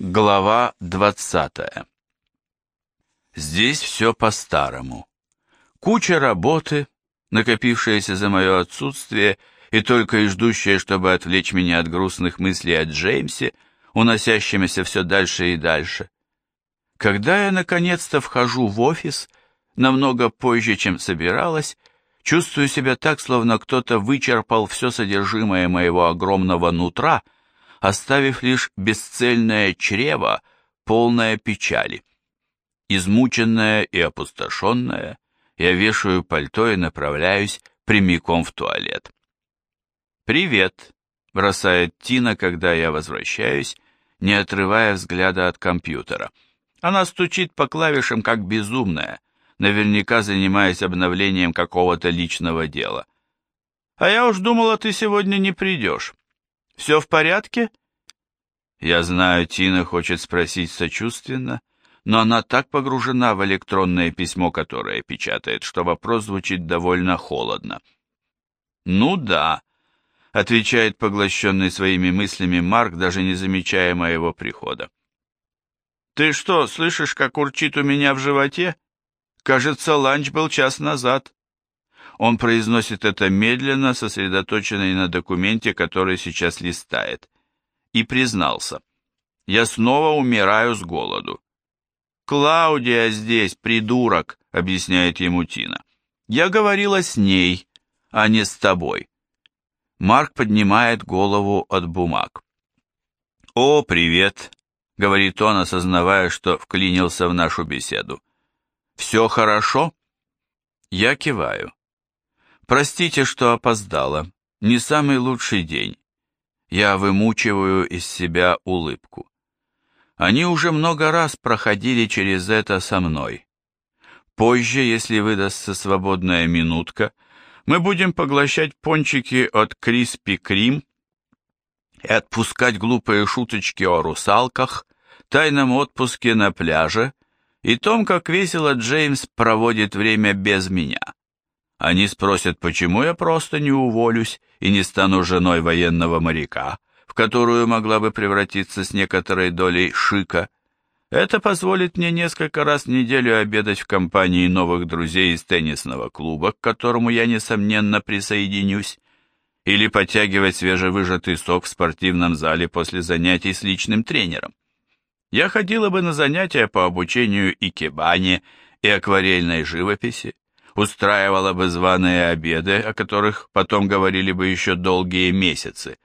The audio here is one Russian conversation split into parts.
Глава 20 Здесь все по-старому. Куча работы, накопившаяся за мое отсутствие и только и ждущая, чтобы отвлечь меня от грустных мыслей о Джеймсе, уносящемся все дальше и дальше. Когда я наконец-то вхожу в офис, намного позже, чем собиралась, чувствую себя так, словно кто-то вычерпал все содержимое моего огромного нутра — оставив лишь бесцельное чрево, полное печали. Измученная и опустошенная, я вешаю пальто и направляюсь прямиком в туалет. «Привет», — бросает Тина, когда я возвращаюсь, не отрывая взгляда от компьютера. Она стучит по клавишам, как безумная, наверняка занимаясь обновлением какого-то личного дела. «А я уж думала, ты сегодня не придешь». Все в порядке?» Я знаю, Тина хочет спросить сочувственно, но она так погружена в электронное письмо, которое печатает, что вопрос звучит довольно холодно. «Ну да», — отвечает поглощенный своими мыслями Марк, даже не замечая моего прихода. «Ты что, слышишь, как урчит у меня в животе? Кажется, ланч был час назад». Он произносит это медленно, сосредоточенный на документе, который сейчас листает. И признался. «Я снова умираю с голоду». «Клаудия здесь, придурок», — объясняет ему Тина. «Я говорила с ней, а не с тобой». Марк поднимает голову от бумаг. «О, привет», — говорит он, осознавая, что вклинился в нашу беседу. «Все хорошо?» Я киваю. Простите, что опоздала. Не самый лучший день. Я вымучиваю из себя улыбку. Они уже много раз проходили через это со мной. Позже, если выдастся свободная минутка, мы будем поглощать пончики от Криспи Крим и отпускать глупые шуточки о русалках, тайном отпуске на пляже и том, как весело Джеймс проводит время без меня. Они спросят, почему я просто не уволюсь и не стану женой военного моряка, в которую могла бы превратиться с некоторой долей шика. Это позволит мне несколько раз в неделю обедать в компании новых друзей из теннисного клуба, к которому я, несомненно, присоединюсь, или подтягивать свежевыжатый сок в спортивном зале после занятий с личным тренером. Я ходила бы на занятия по обучению икебане и акварельной живописи, устраивала бы званые обеды, о которых потом говорили бы еще долгие месяцы.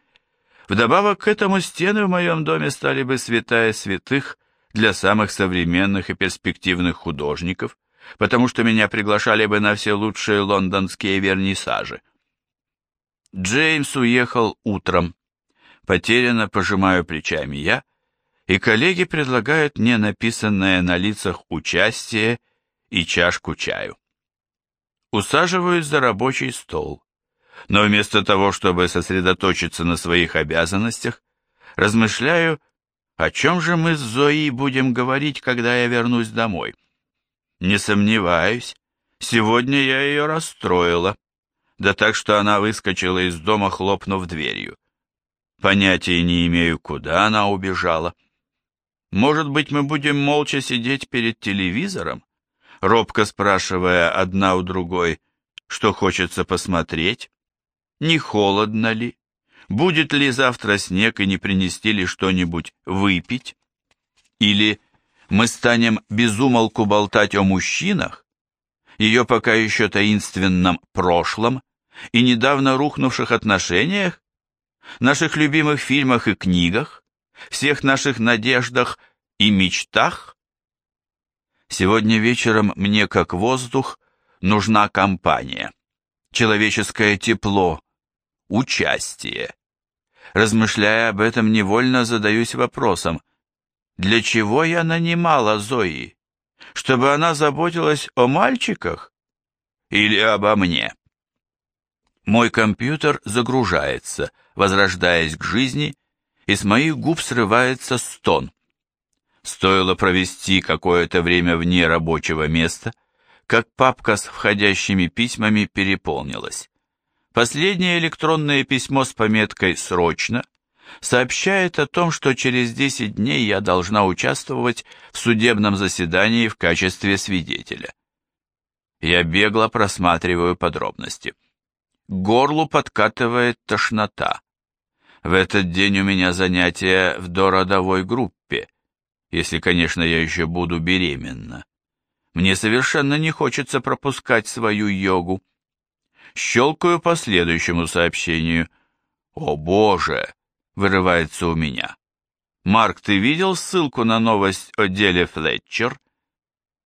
Вдобавок к этому стены в моем доме стали бы святая святых для самых современных и перспективных художников, потому что меня приглашали бы на все лучшие лондонские вернисажи. Джеймс уехал утром. Потерянно пожимаю плечами я, и коллеги предлагают мне написанное на лицах участие и чашку чаю усаживаюсь за рабочий стол. Но вместо того, чтобы сосредоточиться на своих обязанностях, размышляю, о чем же мы с Зоей будем говорить, когда я вернусь домой. Не сомневаюсь, сегодня я ее расстроила, да так, что она выскочила из дома, хлопнув дверью. Понятия не имею, куда она убежала. Может быть, мы будем молча сидеть перед телевизором? Робко спрашивая одна у другой, что хочется посмотреть, не холодно ли, будет ли завтра снег и не принести ли что-нибудь выпить, или мы станем безумолку болтать о мужчинах, ее пока еще таинственном прошлом и недавно рухнувших отношениях, наших любимых фильмах и книгах, всех наших надеждах и мечтах? Сегодня вечером мне, как воздух, нужна компания, человеческое тепло, участие. Размышляя об этом, невольно задаюсь вопросом, для чего я нанимала Зои? Чтобы она заботилась о мальчиках или обо мне? Мой компьютер загружается, возрождаясь к жизни, и с моих губ срывается стон. Стоило провести какое-то время вне рабочего места, как папка с входящими письмами переполнилась. Последнее электронное письмо с пометкой «Срочно» сообщает о том, что через 10 дней я должна участвовать в судебном заседании в качестве свидетеля. Я бегло просматриваю подробности. К горлу подкатывает тошнота. В этот день у меня занятия в дородовой группе, если, конечно, я еще буду беременна. Мне совершенно не хочется пропускать свою йогу. Щелкаю по следующему сообщению. «О, Боже!» — вырывается у меня. «Марк, ты видел ссылку на новость о деле Флетчер?»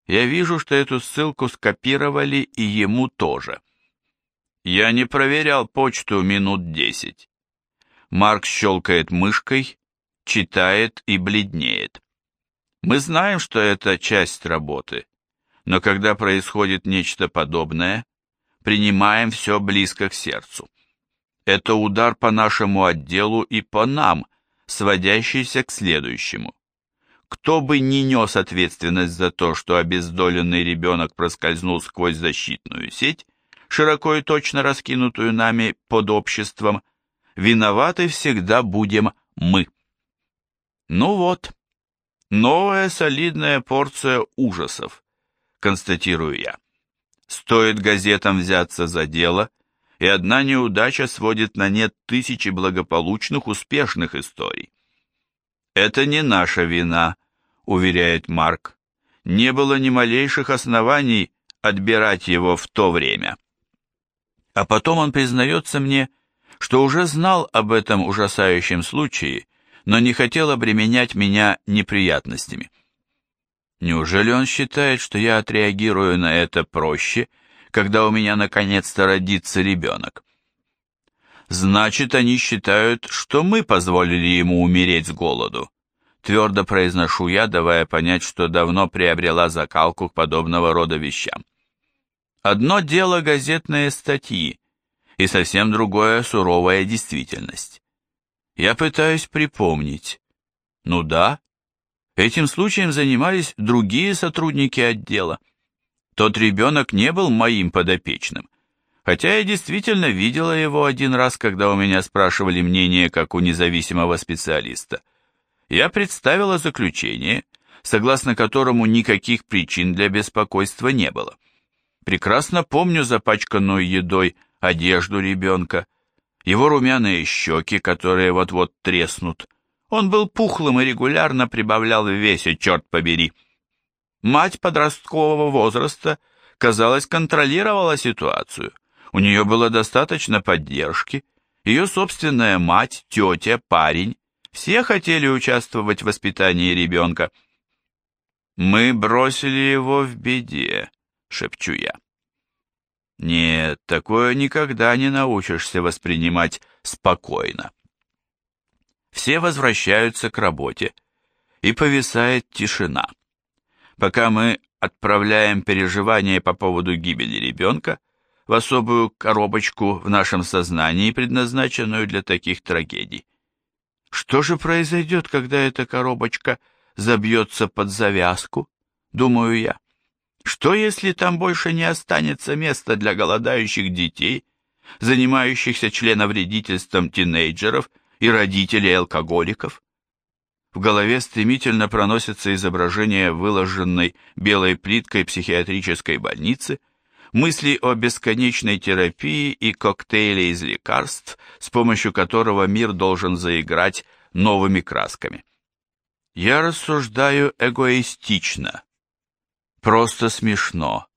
Я вижу, что эту ссылку скопировали и ему тоже. Я не проверял почту минут десять. Марк щелкает мышкой, читает и бледнеет. Мы знаем, что это часть работы, но когда происходит нечто подобное, принимаем все близко к сердцу. Это удар по нашему отделу и по нам, сводящийся к следующему. Кто бы ни нес ответственность за то, что обездоленный ребенок проскользнул сквозь защитную сеть, широко и точно раскинутую нами под обществом, виноваты всегда будем мы. Ну вот, новая солидная порция ужасов, констатирую я. Стоит газетам взяться за дело, и одна неудача сводит на нет тысячи благополучных, успешных историй. «Это не наша вина», — уверяет Марк. «Не было ни малейших оснований отбирать его в то время». А потом он признается мне, что уже знал об этом ужасающем случае, но не хотел обременять меня неприятностями. Неужели он считает, что я отреагирую на это проще, когда у меня наконец-то родится ребенок? Значит, они считают, что мы позволили ему умереть с голоду. Твердо произношу я, давая понять, что давно приобрела закалку к подобного рода вещам. Одно дело газетные статьи, и совсем другое суровая действительность. Я пытаюсь припомнить. Ну да, этим случаем занимались другие сотрудники отдела. Тот ребенок не был моим подопечным, хотя я действительно видела его один раз, когда у меня спрашивали мнение как у независимого специалиста. Я представила заключение, согласно которому никаких причин для беспокойства не было. Прекрасно помню запачканную едой одежду ребенка, его румяные щеки, которые вот-вот треснут. Он был пухлым и регулярно прибавлял в весе, черт побери. Мать подросткового возраста, казалось, контролировала ситуацию. У нее было достаточно поддержки. Ее собственная мать, тетя, парень, все хотели участвовать в воспитании ребенка. «Мы бросили его в беде», — шепчу я. Нет, такое никогда не научишься воспринимать спокойно. Все возвращаются к работе, и повисает тишина. Пока мы отправляем переживания по поводу гибели ребенка в особую коробочку в нашем сознании, предназначенную для таких трагедий. Что же произойдет, когда эта коробочка забьется под завязку, думаю я. Что, если там больше не останется места для голодающих детей, занимающихся членовредительством тинейджеров и родителей алкоголиков? В голове стремительно проносится изображение выложенной белой плиткой психиатрической больницы, мысли о бесконечной терапии и коктейле из лекарств, с помощью которого мир должен заиграть новыми красками. Я рассуждаю эгоистично, просто смешно.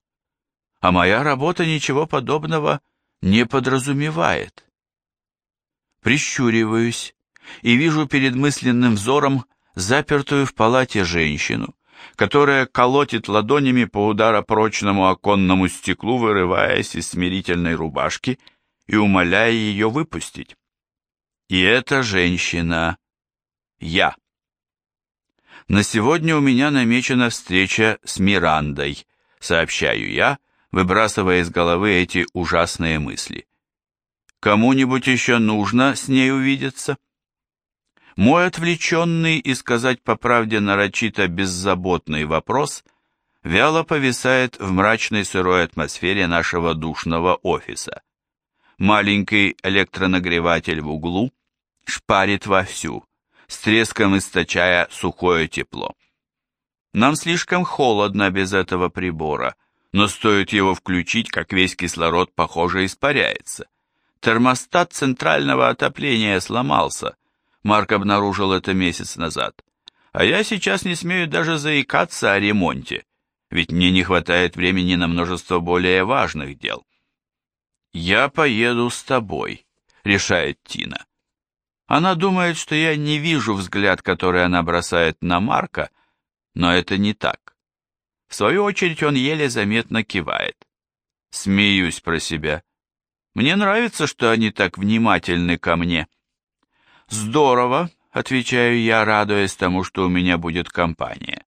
А моя работа ничего подобного не подразумевает. Прищуриваюсь и вижу перед мысленным взором запертую в палате женщину, которая колотит ладонями по ударопрочному оконному стеклу, вырываясь из смирительной рубашки и умоляя ее выпустить. И эта женщина — я. На сегодня у меня намечена встреча с Мирандой, сообщаю я, выбрасывая из головы эти ужасные мысли. Кому-нибудь еще нужно с ней увидеться? Мой отвлеченный и сказать по правде нарочито беззаботный вопрос вяло повисает в мрачной сырой атмосфере нашего душного офиса. Маленький электронагреватель в углу, шпарит вовсю, с треском источая сухое тепло. Нам слишком холодно без этого прибора, но стоит его включить, как весь кислород, похоже, испаряется. Термостат центрального отопления сломался. Марк обнаружил это месяц назад. А я сейчас не смею даже заикаться о ремонте, ведь мне не хватает времени на множество более важных дел. «Я поеду с тобой», — решает Тина. Она думает, что я не вижу взгляд, который она бросает на Марка, но это не так. В свою очередь он еле заметно кивает. Смеюсь про себя. Мне нравится, что они так внимательны ко мне. Здорово, отвечаю я, радуясь тому, что у меня будет компания.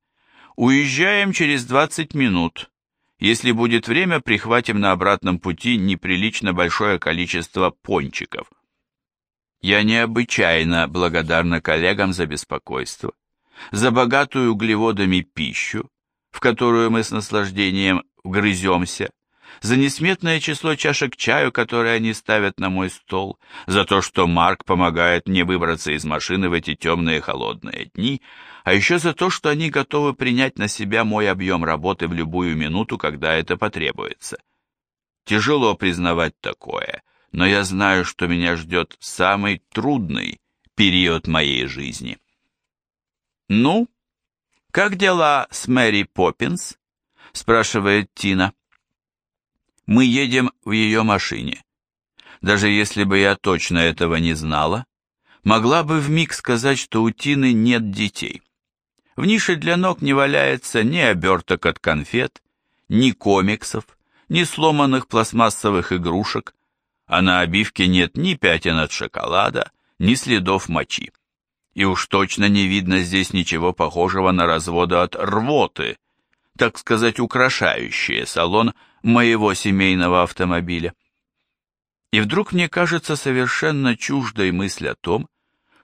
Уезжаем через 20 минут. Если будет время, прихватим на обратном пути неприлично большое количество пончиков. Я необычайно благодарна коллегам за беспокойство, за богатую углеводами пищу, в которую мы с наслаждением вгрыземся, за несметное число чашек чаю, которые они ставят на мой стол, за то, что Марк помогает мне выбраться из машины в эти темные холодные дни, а еще за то, что они готовы принять на себя мой объем работы в любую минуту, когда это потребуется. Тяжело признавать такое, но я знаю, что меня ждет самый трудный период моей жизни. «Ну, как дела с Мэри Поппинс?» – спрашивает Тина. Мы едем в ее машине. Даже если бы я точно этого не знала, могла бы вмиг сказать, что у Тины нет детей. В нише для ног не валяется ни оберток от конфет, ни комиксов, ни сломанных пластмассовых игрушек, а на обивке нет ни пятен от шоколада, ни следов мочи. И уж точно не видно здесь ничего похожего на разводы от рвоты, так сказать, украшающие салон моего семейного автомобиля. И вдруг мне кажется совершенно чуждой мысль о том,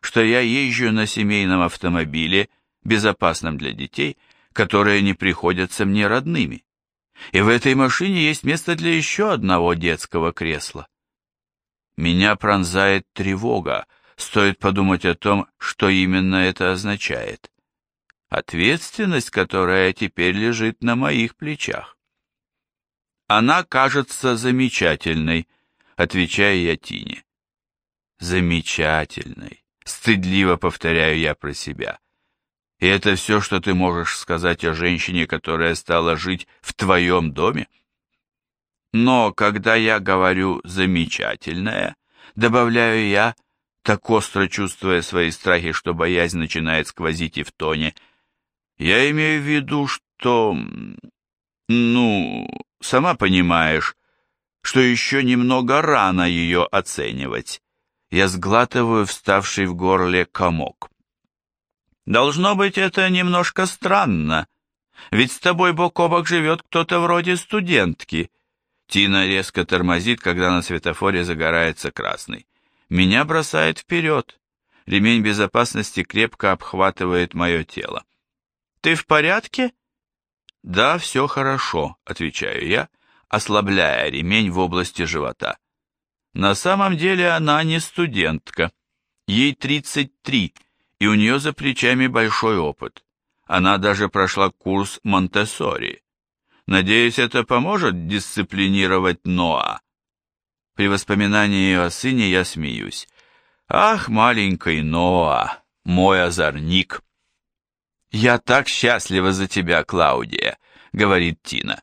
что я езжу на семейном автомобиле, безопасном для детей, которые не приходятся мне родными. И в этой машине есть место для еще одного детского кресла. Меня пронзает тревога, стоит подумать о том, что именно это означает. Ответственность, которая теперь лежит на моих плечах. Она кажется замечательной, отвечаю я Тине. Замечательной, стыдливо повторяю я про себя. И это все, что ты можешь сказать о женщине, которая стала жить в твоем доме? Но когда я говорю «замечательная», добавляю я, так остро чувствуя свои страхи, что боязнь начинает сквозить и в тоне, я имею в виду, что... ну, Сама понимаешь, что еще немного рано ее оценивать. Я сглатываю вставший в горле комок. Должно быть, это немножко странно, ведь с тобой бок о бок живет кто-то вроде студентки. Тина резко тормозит, когда на светофоре загорается красный. Меня бросает вперед. Ремень безопасности крепко обхватывает мое тело. «Ты в порядке?» «Да, все хорошо», — отвечаю я, ослабляя ремень в области живота. На самом деле она не студентка. Ей 33, и у нее за плечами большой опыт. Она даже прошла курс Монтессори. Надеюсь, это поможет дисциплинировать Ноа. При воспоминании о сыне я смеюсь. Ах, маленький Ноа, мой озорник. «Я так счастлива за тебя, Клаудия», — говорит Тина,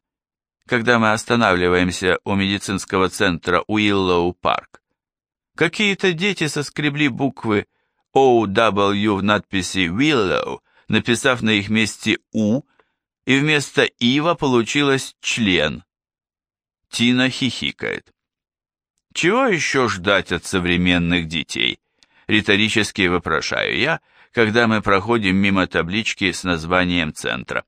когда мы останавливаемся у медицинского центра Уиллоу Парк. Какие-то дети соскребли буквы OW в надписи Willow, написав на их месте У, и вместо Ива получилось член. Тина хихикает. Чего еще ждать от современных детей? Риторически вопрошаю я, — когда мы проходим мимо таблички с названием центра.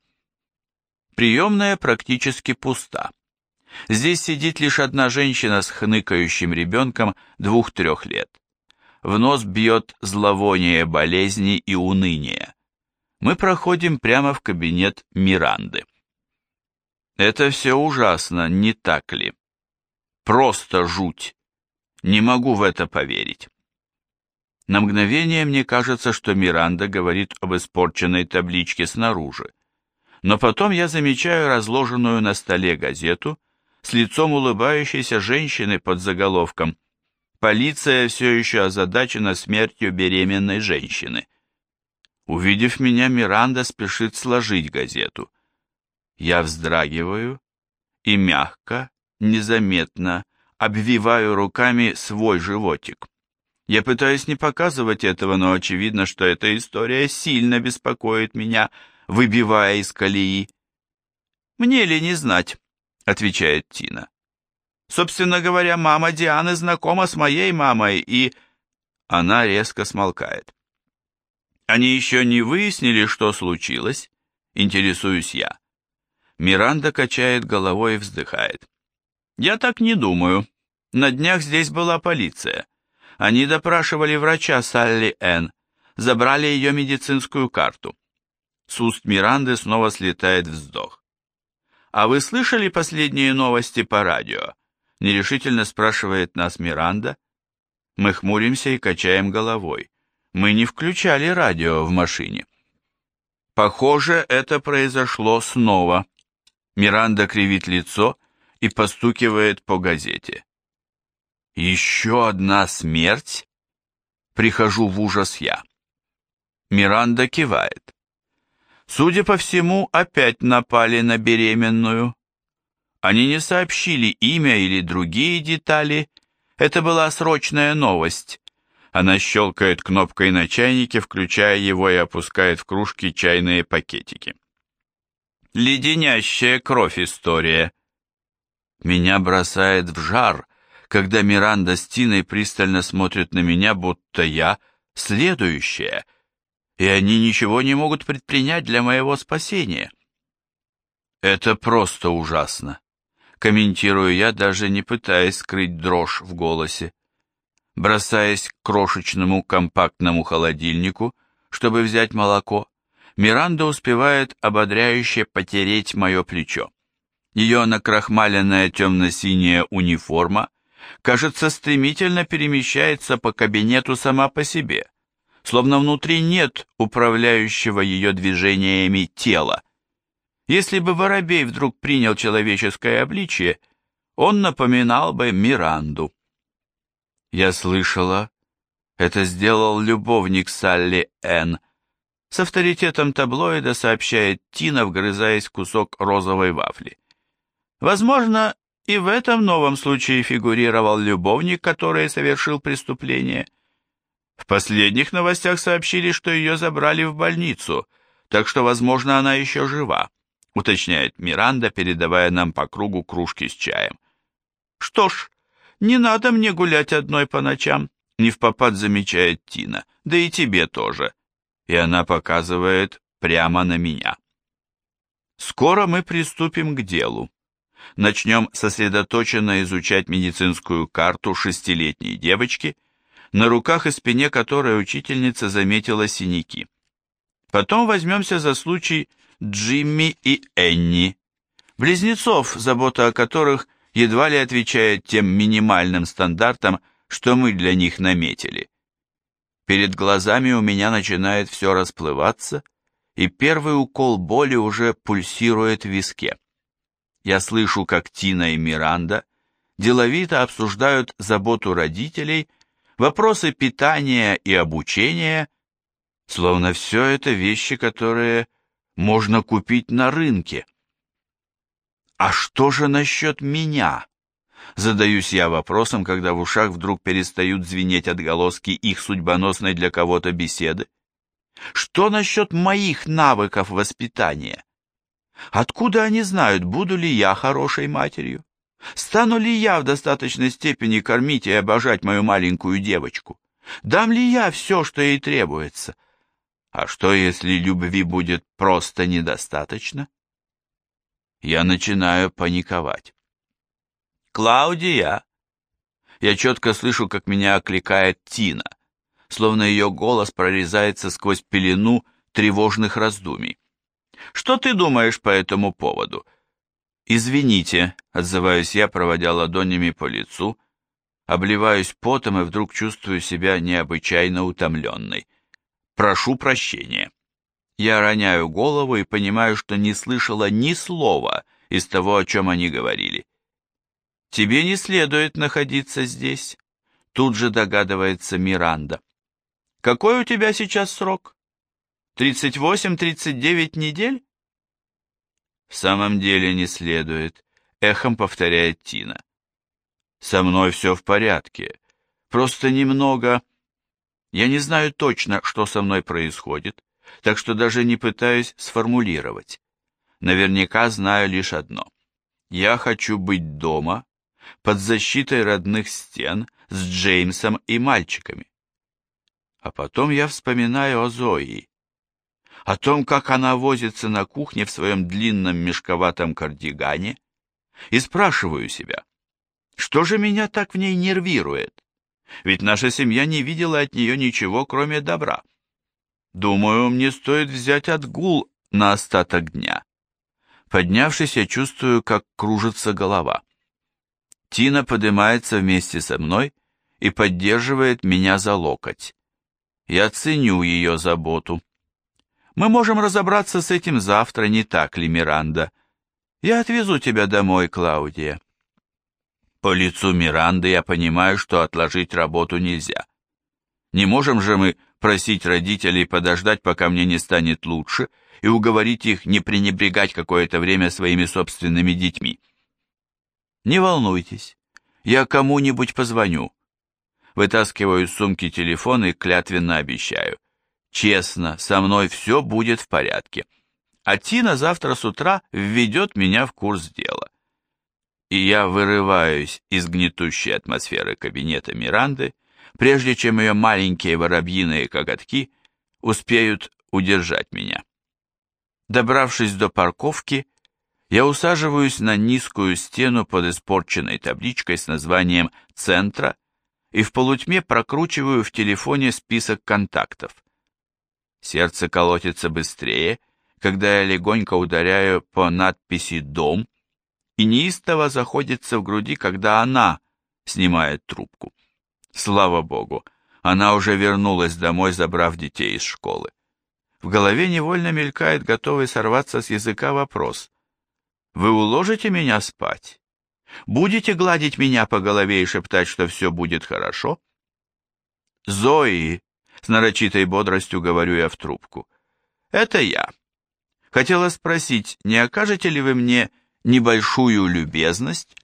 Приемная практически пуста. Здесь сидит лишь одна женщина с хныкающим ребенком двух-трех лет. В нос бьет зловоние болезни и уныния. Мы проходим прямо в кабинет Миранды. Это все ужасно, не так ли? Просто жуть. Не могу в это поверить. На мгновение мне кажется, что Миранда говорит об испорченной табличке снаружи. Но потом я замечаю разложенную на столе газету с лицом улыбающейся женщины под заголовком «Полиция все еще озадачена смертью беременной женщины». Увидев меня, Миранда спешит сложить газету. Я вздрагиваю и мягко, незаметно обвиваю руками свой животик. Я пытаюсь не показывать этого, но очевидно, что эта история сильно беспокоит меня, выбивая из колеи. «Мне ли не знать?» — отвечает Тина. «Собственно говоря, мама Дианы знакома с моей мамой, и...» Она резко смолкает. «Они еще не выяснили, что случилось?» — интересуюсь я. Миранда качает головой и вздыхает. «Я так не думаю. На днях здесь была полиция. Они допрашивали врача Салли Н., забрали ее медицинскую карту. С уст Миранды снова слетает вздох. «А вы слышали последние новости по радио?» Нерешительно спрашивает нас Миранда. Мы хмуримся и качаем головой. Мы не включали радио в машине. Похоже, это произошло снова. Миранда кривит лицо и постукивает по газете. Еще одна смерть? Прихожу в ужас я. Миранда кивает. Судя по всему, опять напали на беременную. Они не сообщили имя или другие детали. Это была срочная новость. Она щелкает кнопкой на чайнике, включая его и опускает в кружки чайные пакетики. Леденящая кровь история. Меня бросает в жар, когда Миранда с Тиной пристально смотрят на меня, будто я следующая, и они ничего не могут предпринять для моего спасения. Это просто ужасно. Комментирую я, даже не пытаясь скрыть дрожь в голосе. Бросаясь к крошечному компактному холодильнику, чтобы взять молоко, Миранда успевает ободряюще потереть мое плечо. Ее накрахмаленная темно-синяя униформа кажется, стремительно перемещается по кабинету сама по себе, словно внутри нет управляющего ее движениями тела. Если бы воробей вдруг принял человеческое обличие, он напоминал бы Миранду. Я слышала, это сделал любовник Салли Н. С авторитетом таблоида сообщает Тина, вгрызаясь в кусок розовой вафли. Возможно, и в этом новом случае фигурировал любовник, который совершил преступление. В последних новостях сообщили, что ее забрали в больницу, так что, возможно, она еще жива, уточняет Миранда, передавая нам по кругу кружки с чаем. Что ж, не надо мне гулять одной по ночам, не в попад замечает Тина, да и тебе тоже. И она показывает прямо на меня. Скоро мы приступим к делу начнем сосредоточенно изучать медицинскую карту шестилетней девочки, на руках и спине которой учительница заметила синяки. Потом возьмемся за случай Джимми и Энни, близнецов, забота о которых едва ли отвечает тем минимальным стандартам, что мы для них наметили. Перед глазами у меня начинает все расплываться, и первый укол боли уже пульсирует в виске. Я слышу, как Тина и Миранда деловито обсуждают заботу родителей, вопросы питания и обучения, словно все это вещи, которые можно купить на рынке. А что же насчет меня? Задаюсь я вопросом, когда в ушах вдруг перестают звенеть отголоски их судьбоносной для кого-то беседы. Что насчет моих навыков воспитания? Откуда они знают, буду ли я хорошей матерью? Стану ли я в достаточной степени кормить и обожать мою маленькую девочку? Дам ли я все, что ей требуется? А что, если любви будет просто недостаточно? Я начинаю паниковать. «Клаудия!» Я четко слышу, как меня окликает Тина, словно ее голос прорезается сквозь пелену тревожных раздумий. Что ты думаешь по этому поводу?» «Извините», — отзываюсь я, проводя ладонями по лицу, Обливаюсь потом и вдруг чувствую себя необычайно утомленной. Прошу прощения. Я роняю голову и понимаю, что не слышала ни слова из того, о чем они говорили. «Тебе не следует находиться здесь», — тут же догадывается Миранда. «Какой у тебя сейчас срок? Тридцать восемь-тридцать девять недель?» «В самом деле не следует», — эхом повторяет Тина. «Со мной все в порядке. Просто немного...» Я не знаю точно, что со мной происходит, так что даже не пытаюсь сформулировать. Наверняка знаю лишь одно. Я хочу быть дома, под защитой родных стен, с Джеймсом и мальчиками. А потом я вспоминаю о Зои, о том, как она возится на кухне в своем длинном мешковатом кардигане, и спрашиваю себя, что же меня так в ней нервирует? Ведь наша семья не видела от нее ничего, кроме добра. Думаю, мне стоит взять отгул на остаток дня. Поднявшись, я чувствую, как кружится голова. Тина поднимается вместе со мной и поддерживает меня за локоть. Я ценю ее заботу. Мы можем разобраться с этим завтра, не так ли, Миранда? Я отвезу тебя домой, Клаудия. По лицу Миранды я понимаю, что отложить работу нельзя. Не можем же мы просить родителей подождать, пока мне не станет лучше, и уговорить их не пренебрегать какое-то время своими собственными детьми. Не волнуйтесь, я кому-нибудь позвоню. Вытаскиваю из сумки телефон и клятвенно обещаю. Честно, со мной все будет в порядке. А Тина завтра с утра введет меня в курс дела и я вырываюсь из гнетущей атмосферы кабинета Миранды, прежде чем ее маленькие воробьиные коготки успеют удержать меня. Добравшись до парковки, я усаживаюсь на низкую стену под испорченной табличкой с названием «Центра» и в полутьме прокручиваю в телефоне список контактов. Сердце колотится быстрее, когда я легонько ударяю по надписи «Дом», и неистово заходится в груди, когда она снимает трубку. Слава богу, она уже вернулась домой, забрав детей из школы. В голове невольно мелькает готовый сорваться с языка вопрос. «Вы уложите меня спать? Будете гладить меня по голове и шептать, что все будет хорошо?» «Зои!» — с нарочитой бодростью говорю я в трубку. «Это я. Хотела спросить, не окажете ли вы мне небольшую любезность,